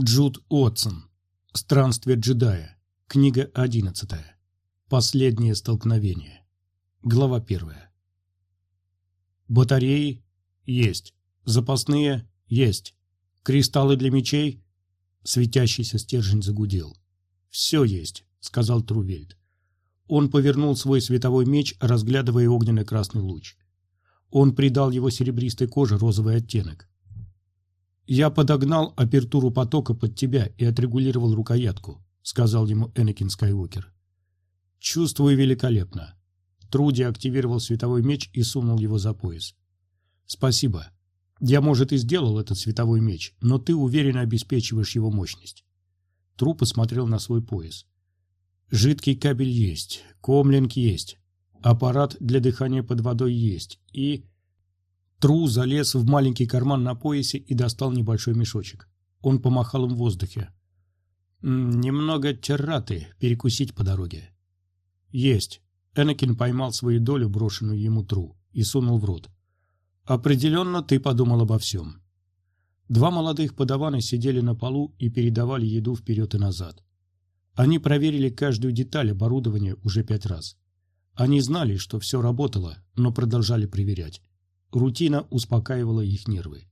Джуд Уотсон. Странствие джедая. Книга 11. Последнее столкновение. Глава 1. Батареи есть. Запасные есть. Кристаллы для мечей. Светящийся стержень загудел. Все есть, сказал Трувельд. Он повернул свой световой меч, разглядывая огненно-красный луч. Он придал его серебристой коже розовый оттенок. «Я подогнал апертуру потока под тебя и отрегулировал рукоятку», — сказал ему Энакин Скайуокер. «Чувствую великолепно». Труди активировал световой меч и сунул его за пояс. «Спасибо. Я, может, и сделал этот световой меч, но ты уверенно обеспечиваешь его мощность». Тру посмотрел на свой пояс. «Жидкий кабель есть, комлинг есть, аппарат для дыхания под водой есть и...» Тру залез в маленький карман на поясе и достал небольшой мешочек. Он помахал им в воздухе. «Немного терраты перекусить по дороге». «Есть». Энакин поймал свою долю, брошенную ему Тру, и сунул в рот. «Определенно ты подумал обо всем». Два молодых подавана сидели на полу и передавали еду вперед и назад. Они проверили каждую деталь оборудования уже пять раз. Они знали, что все работало, но продолжали проверять. Рутина успокаивала их нервы.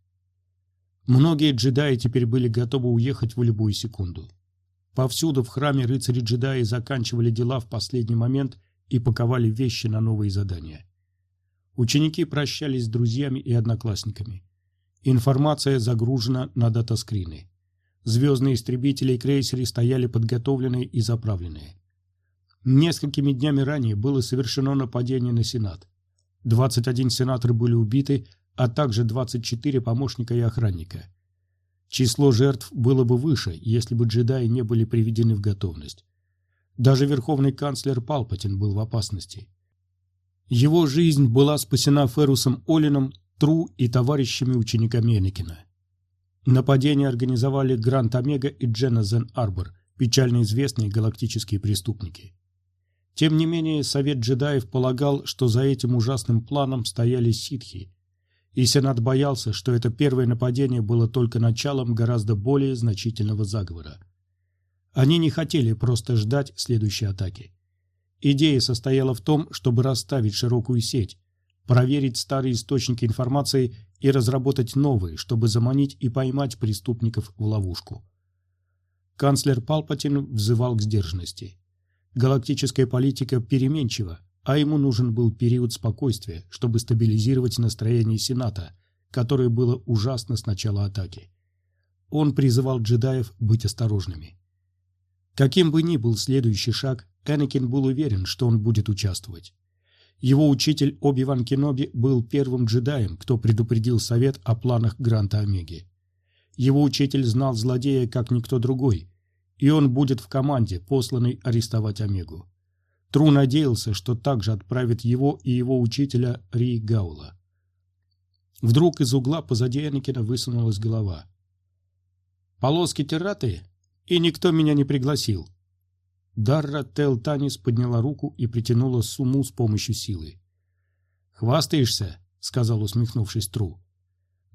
Многие джедаи теперь были готовы уехать в любую секунду. Повсюду в храме рыцари-джедаи заканчивали дела в последний момент и паковали вещи на новые задания. Ученики прощались с друзьями и одноклассниками. Информация загружена на датаскрины. Звездные истребители и крейсеры стояли подготовленные и заправленные. Несколькими днями ранее было совершено нападение на Сенат. 21 сенатор были убиты, а также 24 помощника и охранника. Число жертв было бы выше, если бы джедаи не были приведены в готовность. Даже верховный канцлер Палпатин был в опасности. Его жизнь была спасена Ферусом Олином, Тру и товарищами учениками Энакина. Нападение организовали Грант Омега и Дженна Зен Арбор, печально известные галактические преступники. Тем не менее, Совет джедаев полагал, что за этим ужасным планом стояли ситхи, и Сенат боялся, что это первое нападение было только началом гораздо более значительного заговора. Они не хотели просто ждать следующей атаки. Идея состояла в том, чтобы расставить широкую сеть, проверить старые источники информации и разработать новые, чтобы заманить и поймать преступников в ловушку. Канцлер Палпатин взывал к сдержанности. Галактическая политика переменчива, а ему нужен был период спокойствия, чтобы стабилизировать настроение Сената, которое было ужасно с начала атаки. Он призывал джедаев быть осторожными. Каким бы ни был следующий шаг, Энакин был уверен, что он будет участвовать. Его учитель Оби-Ван Кеноби был первым джедаем, кто предупредил совет о планах Гранта Омеги. Его учитель знал злодея как никто другой, и он будет в команде, посланной арестовать Омегу. Тру надеялся, что также отправит его и его учителя Ри Гаула. Вдруг из угла позади Энакина высунулась голова. «Полоски терраты? И никто меня не пригласил». Дарра Тел Танис подняла руку и притянула сумму с помощью силы. «Хвастаешься?» — сказал, усмехнувшись Тру.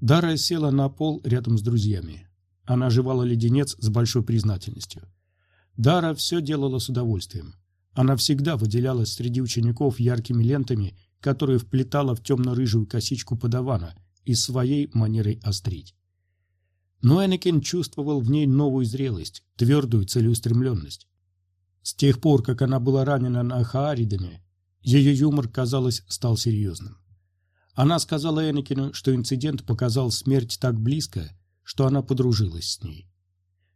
Дарра села на пол рядом с друзьями. Она жевала леденец с большой признательностью. Дара все делала с удовольствием. Она всегда выделялась среди учеников яркими лентами, которые вплетала в темно-рыжую косичку подавана и своей манерой острить. Но Энакин чувствовал в ней новую зрелость, твердую целеустремленность. С тех пор, как она была ранена на Хааридане, ее юмор, казалось, стал серьезным. Она сказала Энакину, что инцидент показал смерть так близко, что она подружилась с ней.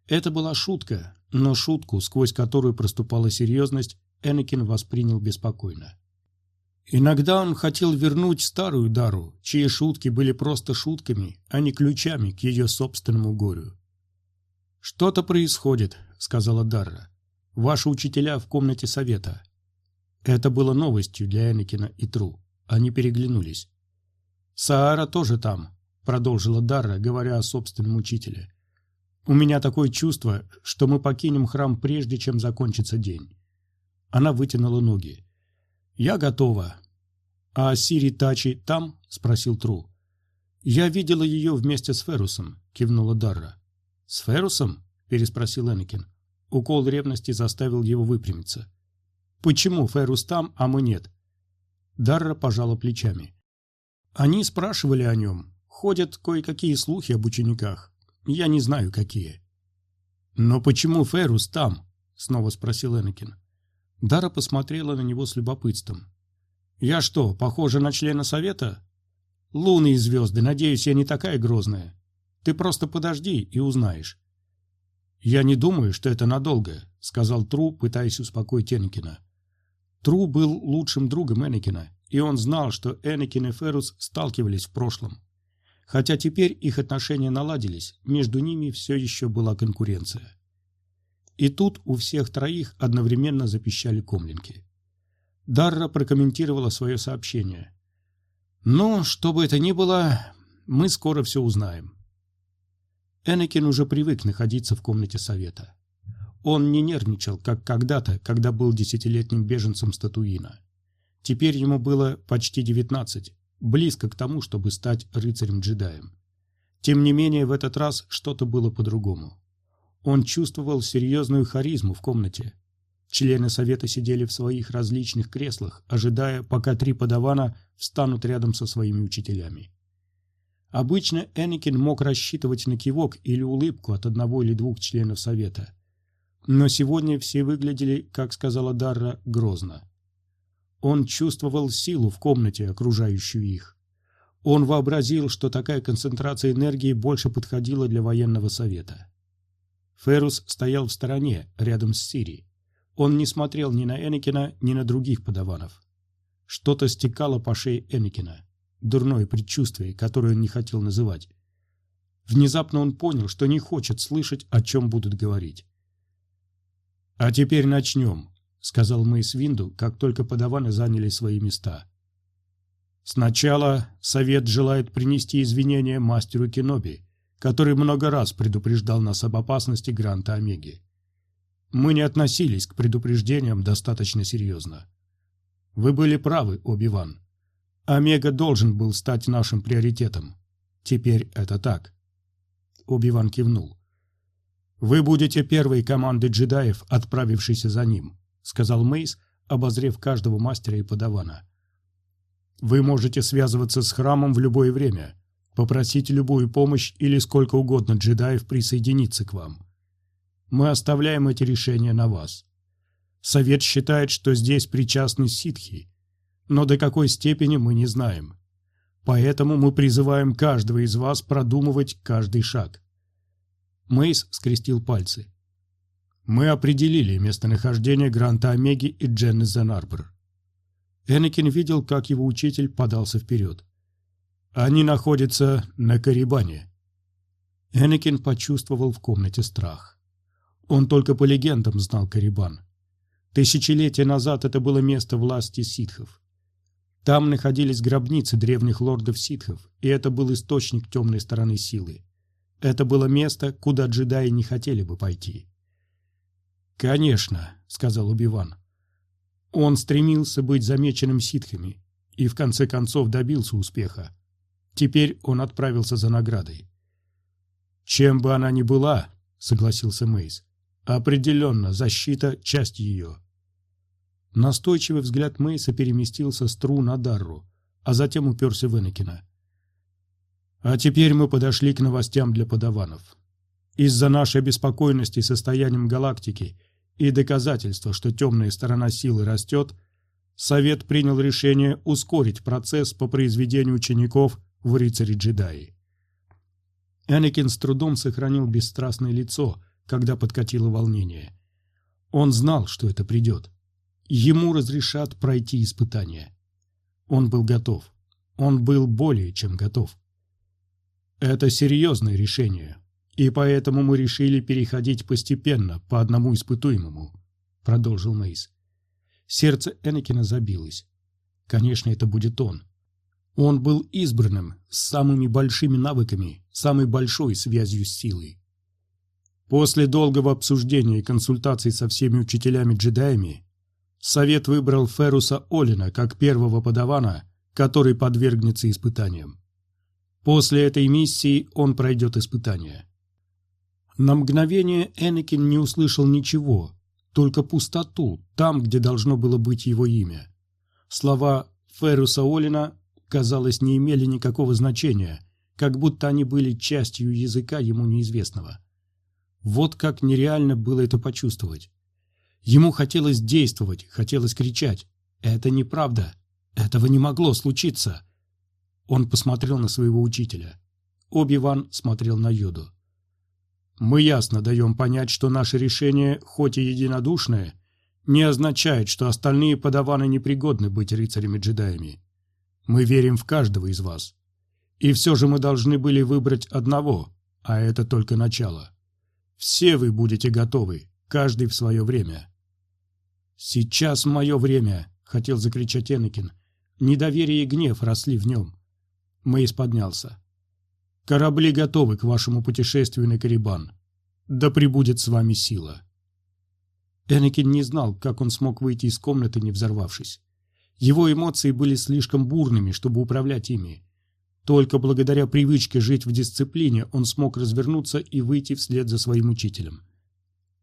Это была шутка, но шутку, сквозь которую проступала серьезность, Энакин воспринял беспокойно. Иногда он хотел вернуть старую Дару, чьи шутки были просто шутками, а не ключами к ее собственному горю. «Что-то происходит», — сказала Дарра. «Ваши учителя в комнате совета». Это было новостью для Энакина и Тру. Они переглянулись. «Саара тоже там», — продолжила Дарра, говоря о собственном учителе. «У меня такое чувство, что мы покинем храм прежде, чем закончится день». Она вытянула ноги. «Я готова». «А Сири Тачи там?» — спросил Тру. «Я видела ее вместе с Ферусом», — кивнула Дарра. «С Ферусом?» – переспросил Энакин. Укол ревности заставил его выпрямиться. «Почему Ферус там, а мы нет?» Дарра пожала плечами. «Они спрашивали о нем. Ходят кое-какие слухи об учениках. Я не знаю, какие». «Но почему Ферус там?» – снова спросил Энакин. Дара посмотрела на него с любопытством. «Я что, похожа на члена совета?» «Луны и звезды, надеюсь, я не такая грозная. Ты просто подожди и узнаешь». «Я не думаю, что это надолго», — сказал Тру, пытаясь успокоить Энакина. Тру был лучшим другом Энакина, и он знал, что Энакин и Ферус сталкивались в прошлом. Хотя теперь их отношения наладились, между ними все еще была конкуренция. И тут у всех троих одновременно запищали комлинки. Дарра прокомментировала свое сообщение. «Ну, что бы это ни было, мы скоро все узнаем». Энакин уже привык находиться в комнате совета. Он не нервничал, как когда-то, когда был десятилетним беженцем Статуина. Теперь ему было почти девятнадцать, близко к тому, чтобы стать рыцарем-джедаем. Тем не менее, в этот раз что-то было по-другому. Он чувствовал серьезную харизму в комнате. Члены совета сидели в своих различных креслах, ожидая, пока три подавана встанут рядом со своими учителями. Обычно Энакин мог рассчитывать на кивок или улыбку от одного или двух членов совета. Но сегодня все выглядели, как сказала Дарра, грозно. Он чувствовал силу в комнате, окружающую их. Он вообразил, что такая концентрация энергии больше подходила для военного совета. Ферус стоял в стороне, рядом с Сири. Он не смотрел ни на Энакина, ни на других подаванов. Что-то стекало по шее Энакина дурное предчувствие, которое он не хотел называть. Внезапно он понял, что не хочет слышать, о чем будут говорить. «А теперь начнем», — сказал Мэйс Винду, как только подаваны заняли свои места. «Сначала совет желает принести извинения мастеру Кеноби, который много раз предупреждал нас об опасности Гранта Омеги. Мы не относились к предупреждениям достаточно серьезно. Вы были правы, Оби-Ван. Омега должен был стать нашим приоритетом. Теперь это так. Оби-Ван кивнул. «Вы будете первой командой джедаев, отправившейся за ним», сказал Мейс, обозрев каждого мастера и подавана. «Вы можете связываться с храмом в любое время, попросить любую помощь или сколько угодно джедаев присоединиться к вам. Мы оставляем эти решения на вас. Совет считает, что здесь причастны ситхи, но до какой степени мы не знаем. Поэтому мы призываем каждого из вас продумывать каждый шаг. Мейс скрестил пальцы. Мы определили местонахождение Гранта Омеги и Дженны Зенарбор. Энакин видел, как его учитель подался вперед. Они находятся на Карибане. Энакин почувствовал в комнате страх. Он только по легендам знал Карибан. Тысячелетия назад это было место власти ситхов. Там находились гробницы древних лордов-ситхов, и это был источник темной стороны силы. Это было место, куда джедаи не хотели бы пойти. «Конечно», — сказал Убиван. Он стремился быть замеченным ситхами и в конце концов добился успеха. Теперь он отправился за наградой. «Чем бы она ни была», — согласился Мейс, — «определенно защита — часть ее». Настойчивый взгляд Мейса переместился с Тру на Дарру, а затем уперся в Энакина. А теперь мы подошли к новостям для подаванов. Из-за нашей обеспокоенности состоянием галактики и доказательства, что темная сторона силы растет, Совет принял решение ускорить процесс по произведению учеников в рыцаре-джедаи. Энакин с трудом сохранил бесстрастное лицо, когда подкатило волнение. Он знал, что это придет ему разрешат пройти испытание. Он был готов. Он был более чем готов. Это серьезное решение, и поэтому мы решили переходить постепенно по одному испытуемому, продолжил Мейс. Сердце Энакина забилось. Конечно, это будет он. Он был избранным, с самыми большими навыками, самой большой связью с силой. После долгого обсуждения и консультаций со всеми учителями-джедаями Совет выбрал Феруса Олина как первого подавана, который подвергнется испытаниям. После этой миссии он пройдет испытание. На мгновение Энакин не услышал ничего, только пустоту, там, где должно было быть его имя. Слова Ферруса Олина, казалось, не имели никакого значения, как будто они были частью языка ему неизвестного. Вот как нереально было это почувствовать. Ему хотелось действовать, хотелось кричать. «Это неправда! Этого не могло случиться!» Он посмотрел на своего учителя. Оби-Ван смотрел на Йоду. «Мы ясно даем понять, что наше решение, хоть и единодушное, не означает, что остальные подаваны непригодны быть рыцарями-джедаями. Мы верим в каждого из вас. И все же мы должны были выбрать одного, а это только начало. Все вы будете готовы, каждый в свое время. «Сейчас мое время!» — хотел закричать Энакин. Недоверие и гнев росли в нем. Мэйс поднялся. «Корабли готовы к вашему путешествию на Карибан. Да пребудет с вами сила!» Энакин не знал, как он смог выйти из комнаты, не взорвавшись. Его эмоции были слишком бурными, чтобы управлять ими. Только благодаря привычке жить в дисциплине он смог развернуться и выйти вслед за своим учителем.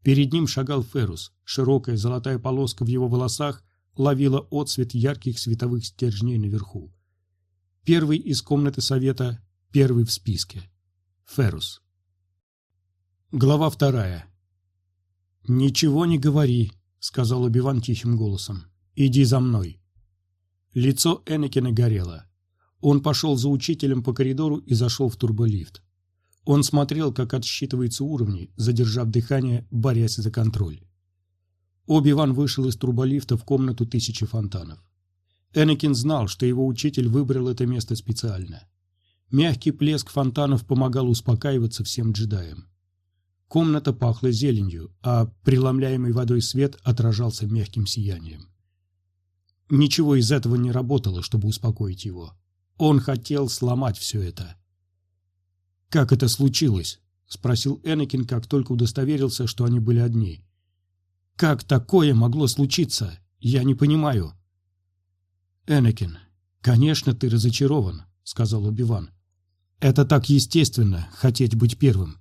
Перед ним шагал Ферус, широкая золотая полоска в его волосах ловила отсвет ярких световых стержней наверху. Первый из комнаты совета, первый в списке. Ферус. Глава вторая. «Ничего не говори», — сказал Убиван тихим голосом. «Иди за мной». Лицо Энакина горело. Он пошел за учителем по коридору и зашел в турболифт. Он смотрел, как отсчитываются уровни, задержав дыхание, борясь за контроль. Оби-Ван вышел из турболифта в комнату тысячи фонтанов. Энакин знал, что его учитель выбрал это место специально. Мягкий плеск фонтанов помогал успокаиваться всем джедаям. Комната пахла зеленью, а преломляемый водой свет отражался мягким сиянием. Ничего из этого не работало, чтобы успокоить его. Он хотел сломать все это. «Как это случилось?» — спросил Энакин, как только удостоверился, что они были одни. «Как такое могло случиться? Я не понимаю». «Энакин, конечно, ты разочарован», — сказал Убиван. «Это так естественно, хотеть быть первым.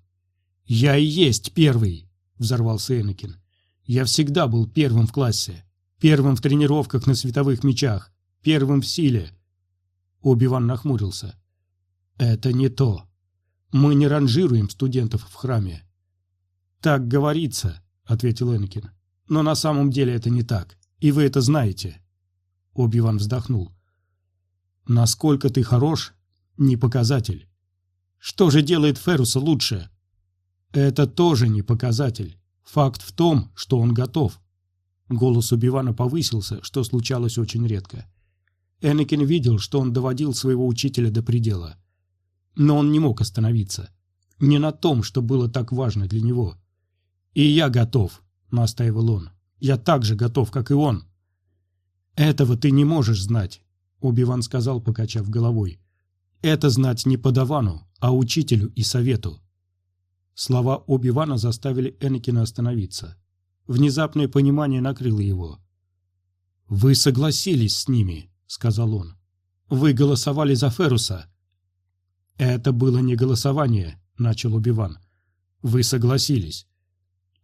«Я и есть первый!» — взорвался Энакин. «Я всегда был первым в классе, первым в тренировках на световых мечах, первым в силе». Оби-Ван нахмурился. «Это не то. Мы не ранжируем студентов в храме». «Так говорится», — ответил Энакин. «Но на самом деле это не так, и вы это знаете». Оби-Ван вздохнул. «Насколько ты хорош — не показатель. Что же делает Феруса лучше?» Это тоже не показатель. Факт в том, что он готов. Голос Убивана повысился, что случалось очень редко. Энакин видел, что он доводил своего учителя до предела. Но он не мог остановиться. Не на том, что было так важно для него. «И я готов», — настаивал он. «Я так же готов, как и он». «Этого ты не можешь знать», — Убиван сказал, покачав головой. «Это знать не подавану, а учителю и совету». Слова Оби-Вана заставили Энакина остановиться. Внезапное понимание накрыло его. «Вы согласились с ними», — сказал он. «Вы голосовали за Феруса». «Это было не голосование», — начал Оби-Ван. «Вы согласились».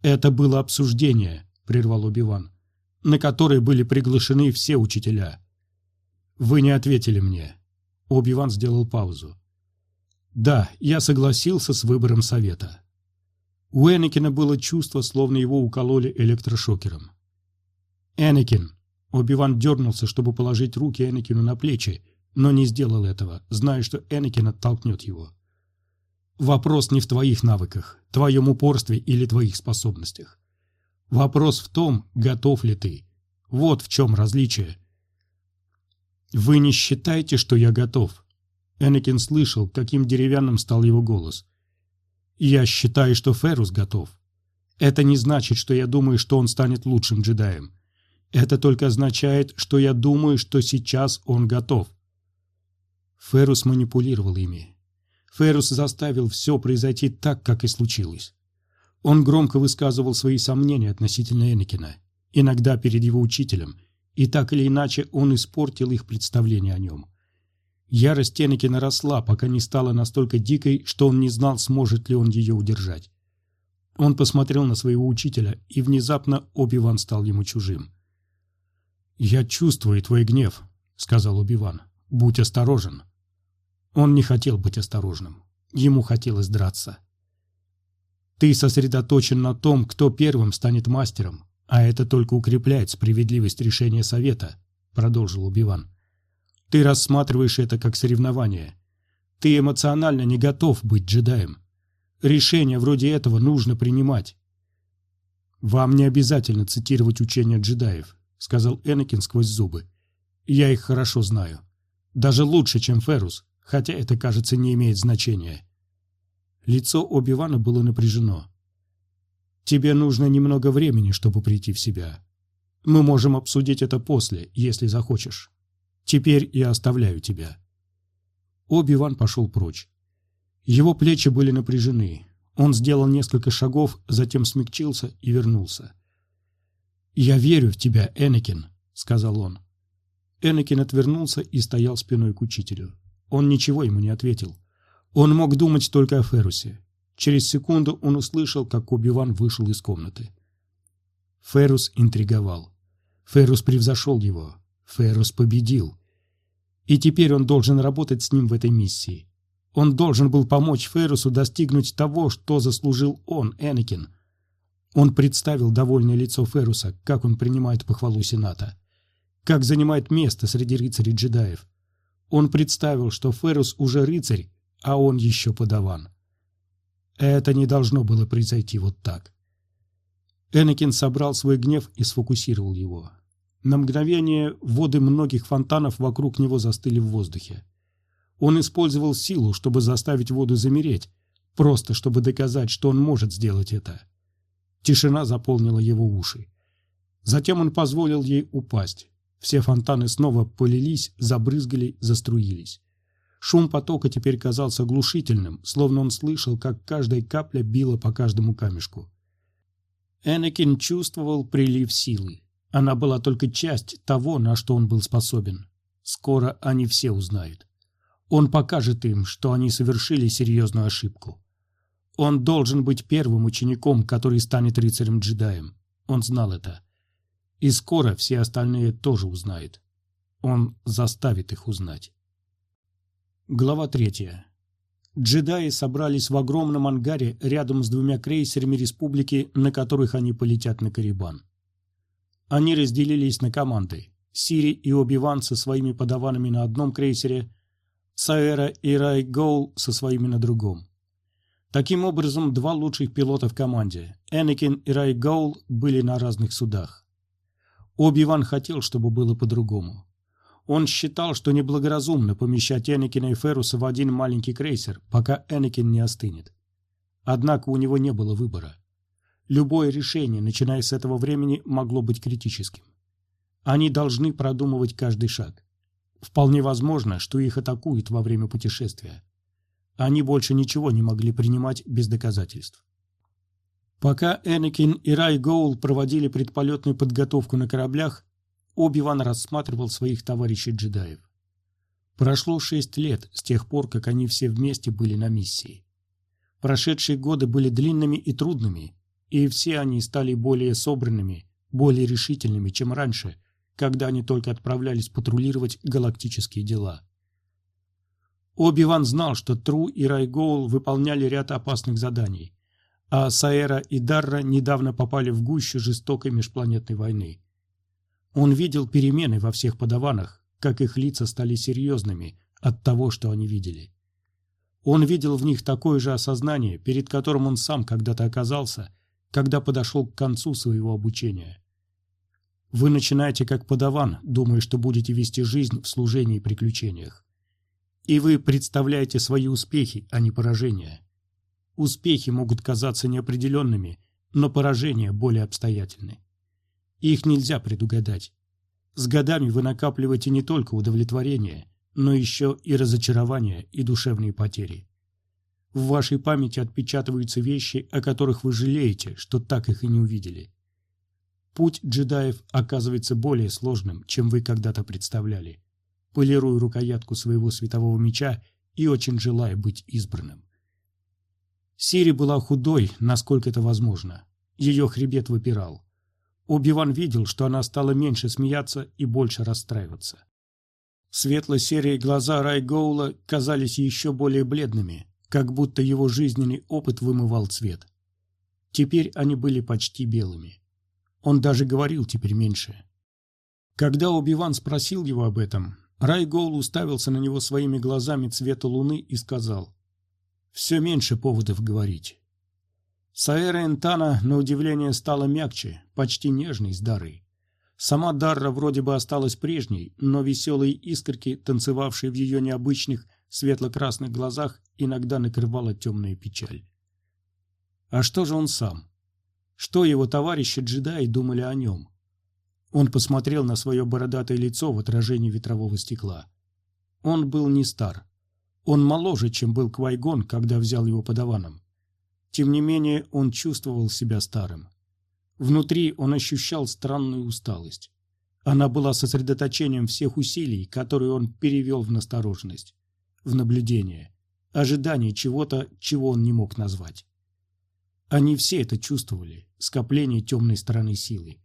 «Это было обсуждение», — прервал Оби-Ван, «на которое были приглашены все учителя». «Вы не ответили мне». Оби-Ван сделал паузу. «Да, я согласился с выбором совета». У Энакина было чувство, словно его укололи электрошокером. «Энакин!» Оби-Ван дернулся, чтобы положить руки Энакину на плечи, но не сделал этого, зная, что Энакин оттолкнет его. «Вопрос не в твоих навыках, твоем упорстве или твоих способностях. Вопрос в том, готов ли ты. Вот в чем различие». «Вы не считаете, что я готов?» Энакин слышал, каким деревянным стал его голос. Я считаю, что Ферус готов. Это не значит, что я думаю, что он станет лучшим джедаем. Это только означает, что я думаю, что сейчас он готов. Ферус манипулировал ими. Ферус заставил все произойти так, как и случилось. Он громко высказывал свои сомнения относительно Энакина, иногда перед его учителем, и так или иначе он испортил их представление о нем. Ярость Энакина росла, пока не стала настолько дикой, что он не знал, сможет ли он ее удержать. Он посмотрел на своего учителя, и внезапно Оби-Ван стал ему чужим. «Я чувствую твой гнев», — сказал Оби-Ван. «Будь осторожен». Он не хотел быть осторожным. Ему хотелось драться. «Ты сосредоточен на том, кто первым станет мастером, а это только укрепляет справедливость решения совета», — продолжил Убиван. «Ты рассматриваешь это как соревнование. Ты эмоционально не готов быть джедаем. Решение вроде этого нужно принимать. «Вам не обязательно цитировать учения джедаев», — сказал Энакин сквозь зубы. «Я их хорошо знаю. Даже лучше, чем Ферус, хотя это, кажется, не имеет значения». Лицо Оби-Вана было напряжено. «Тебе нужно немного времени, чтобы прийти в себя. Мы можем обсудить это после, если захочешь. Теперь я оставляю тебя». Оби-Ван пошел прочь. Его плечи были напряжены. Он сделал несколько шагов, затем смягчился и вернулся. «Я верю в тебя, Энакин», — сказал он. Энакин отвернулся и стоял спиной к учителю. Он ничего ему не ответил. Он мог думать только о Ферусе. Через секунду он услышал, как Оби-Ван вышел из комнаты. Ферус интриговал. Ферус превзошел его. Ферус победил. И теперь он должен работать с ним в этой миссии. Он должен был помочь Феррусу достигнуть того, что заслужил он, Энакин. Он представил довольное лицо Ферруса, как он принимает похвалу Сената. Как занимает место среди рыцарей-джедаев. Он представил, что Феррус уже рыцарь, а он еще подаван. Это не должно было произойти вот так. Энакин собрал свой гнев и сфокусировал его. На мгновение воды многих фонтанов вокруг него застыли в воздухе. Он использовал силу, чтобы заставить воду замереть, просто чтобы доказать, что он может сделать это. Тишина заполнила его уши. Затем он позволил ей упасть. Все фонтаны снова полились, забрызгали, заструились. Шум потока теперь казался глушительным, словно он слышал, как каждая капля била по каждому камешку. Энакин чувствовал прилив силы. Она была только часть того, на что он был способен. Скоро они все узнают. Он покажет им, что они совершили серьезную ошибку. Он должен быть первым учеником, который станет рыцарем-джедаем. Он знал это. И скоро все остальные тоже узнают. Он заставит их узнать. Глава третья. Джедаи собрались в огромном ангаре рядом с двумя крейсерами Республики, на которых они полетят на Карибан. Они разделились на команды. Сири и Оби-Ван со своими подаванами на одном крейсере – Саэра и Рай Гоул со своими на другом. Таким образом, два лучших пилота в команде, Энакин и Рай Гоул, были на разных судах. Оби-Ван хотел, чтобы было по-другому. Он считал, что неблагоразумно помещать Энакина и Феруса в один маленький крейсер, пока Энакин не остынет. Однако у него не было выбора. Любое решение, начиная с этого времени, могло быть критическим. Они должны продумывать каждый шаг. Вполне возможно, что их атакуют во время путешествия. Они больше ничего не могли принимать без доказательств. Пока Энакин и Рай Гоул проводили предполетную подготовку на кораблях, Оби-Ван рассматривал своих товарищей-джедаев. Прошло шесть лет с тех пор, как они все вместе были на миссии. Прошедшие годы были длинными и трудными, и все они стали более собранными, более решительными, чем раньше, когда они только отправлялись патрулировать галактические дела. Оби-Ван знал, что Тру и Райгоул выполняли ряд опасных заданий, а Саэра и Дарра недавно попали в гущу жестокой межпланетной войны. Он видел перемены во всех подаванах, как их лица стали серьезными от того, что они видели. Он видел в них такое же осознание, перед которым он сам когда-то оказался, когда подошел к концу своего обучения. Вы начинаете как подаван, думая, что будете вести жизнь в служении и приключениях. И вы представляете свои успехи, а не поражения. Успехи могут казаться неопределенными, но поражения более обстоятельны. Их нельзя предугадать. С годами вы накапливаете не только удовлетворение, но еще и разочарование и душевные потери. В вашей памяти отпечатываются вещи, о которых вы жалеете, что так их и не увидели. Путь джедаев оказывается более сложным, чем вы когда-то представляли. Полирую рукоятку своего светового меча и очень желая быть избранным. Сири была худой, насколько это возможно. Ее хребет выпирал. Оби-Ван видел, что она стала меньше смеяться и больше расстраиваться. Светло-серые глаза Райгоула казались еще более бледными, как будто его жизненный опыт вымывал цвет. Теперь они были почти белыми. Он даже говорил теперь меньше. Когда Оби-Ван спросил его об этом, Райгоул уставился на него своими глазами цвета луны и сказал «Все меньше поводов говорить». Саэра Энтана, на удивление, стала мягче, почти нежной с Дарой. Сама Дарра вроде бы осталась прежней, но веселые искорки, танцевавшие в ее необычных светло-красных глазах, иногда накрывала темная печаль. А что же он сам? Что его товарищи-джедаи думали о нем? Он посмотрел на свое бородатое лицо в отражении ветрового стекла. Он был не стар. Он моложе, чем был Квайгон, когда взял его подаваном. Тем не менее, он чувствовал себя старым. Внутри он ощущал странную усталость. Она была сосредоточением всех усилий, которые он перевел в настороженность, в наблюдение, ожидание чего-то, чего он не мог назвать. Они все это чувствовали, скопление темной стороны силы.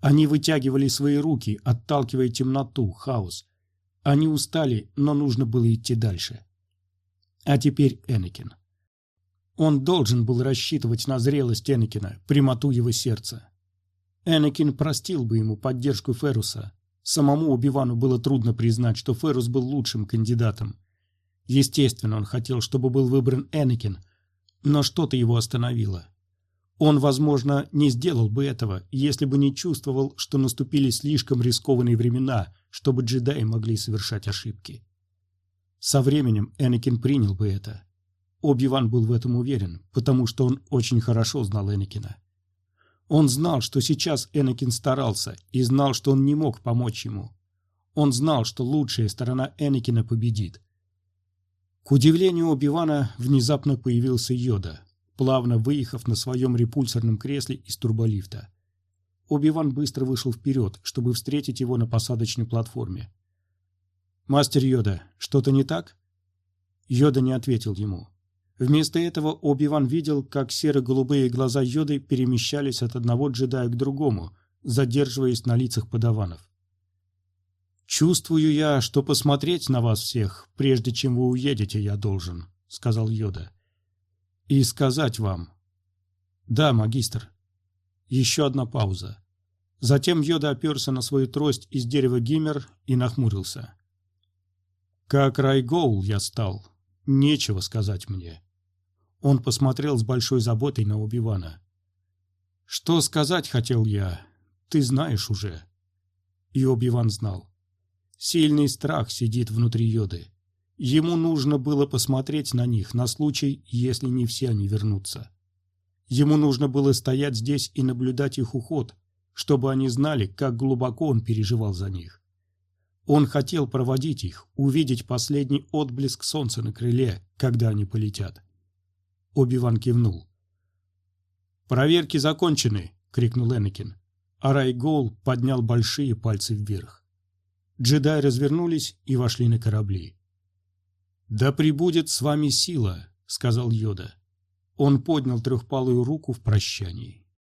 Они вытягивали свои руки, отталкивая темноту, хаос. Они устали, но нужно было идти дальше. А теперь Энакин. Он должен был рассчитывать на зрелость Энакина, прямоту его сердца. Энакин простил бы ему поддержку Феруса. Самому Убивану было трудно признать, что Ферус был лучшим кандидатом. Естественно, он хотел, чтобы был выбран Энакин, но что-то его остановило. Он, возможно, не сделал бы этого, если бы не чувствовал, что наступили слишком рискованные времена, чтобы джедаи могли совершать ошибки. Со временем Энакин принял бы это. Оби-Ван был в этом уверен, потому что он очень хорошо знал Энакина. Он знал, что сейчас Энакин старался, и знал, что он не мог помочь ему. Он знал, что лучшая сторона Энакина победит. К удивлению Оби-Вана внезапно появился Йода, плавно выехав на своем репульсорном кресле из турболифта. Оби-Ван быстро вышел вперед, чтобы встретить его на посадочной платформе. «Мастер Йода, что-то не так?» Йода не ответил ему. Вместо этого Оби-Ван видел, как серо-голубые глаза Йоды перемещались от одного джедая к другому, задерживаясь на лицах подаванов. «Чувствую я, что посмотреть на вас всех, прежде чем вы уедете, я должен», — сказал Йода и сказать вам. Да, магистр. Еще одна пауза. Затем Йода оперся на свою трость из дерева гиммер и нахмурился. Как Райгоул я стал. Нечего сказать мне. Он посмотрел с большой заботой на Убивана. Что сказать хотел я, ты знаешь уже. И Оби-Ван знал. Сильный страх сидит внутри Йоды. Ему нужно было посмотреть на них на случай, если не все они вернутся. Ему нужно было стоять здесь и наблюдать их уход, чтобы они знали, как глубоко он переживал за них. Он хотел проводить их, увидеть последний отблеск солнца на крыле, когда они полетят. Оби-Ван кивнул. «Проверки закончены!» — крикнул Энакин. А Райгол поднял большие пальцы вверх. Джедаи развернулись и вошли на корабли. «Да прибудет с вами сила», — сказал Йода. Он поднял трехпалую руку в прощании.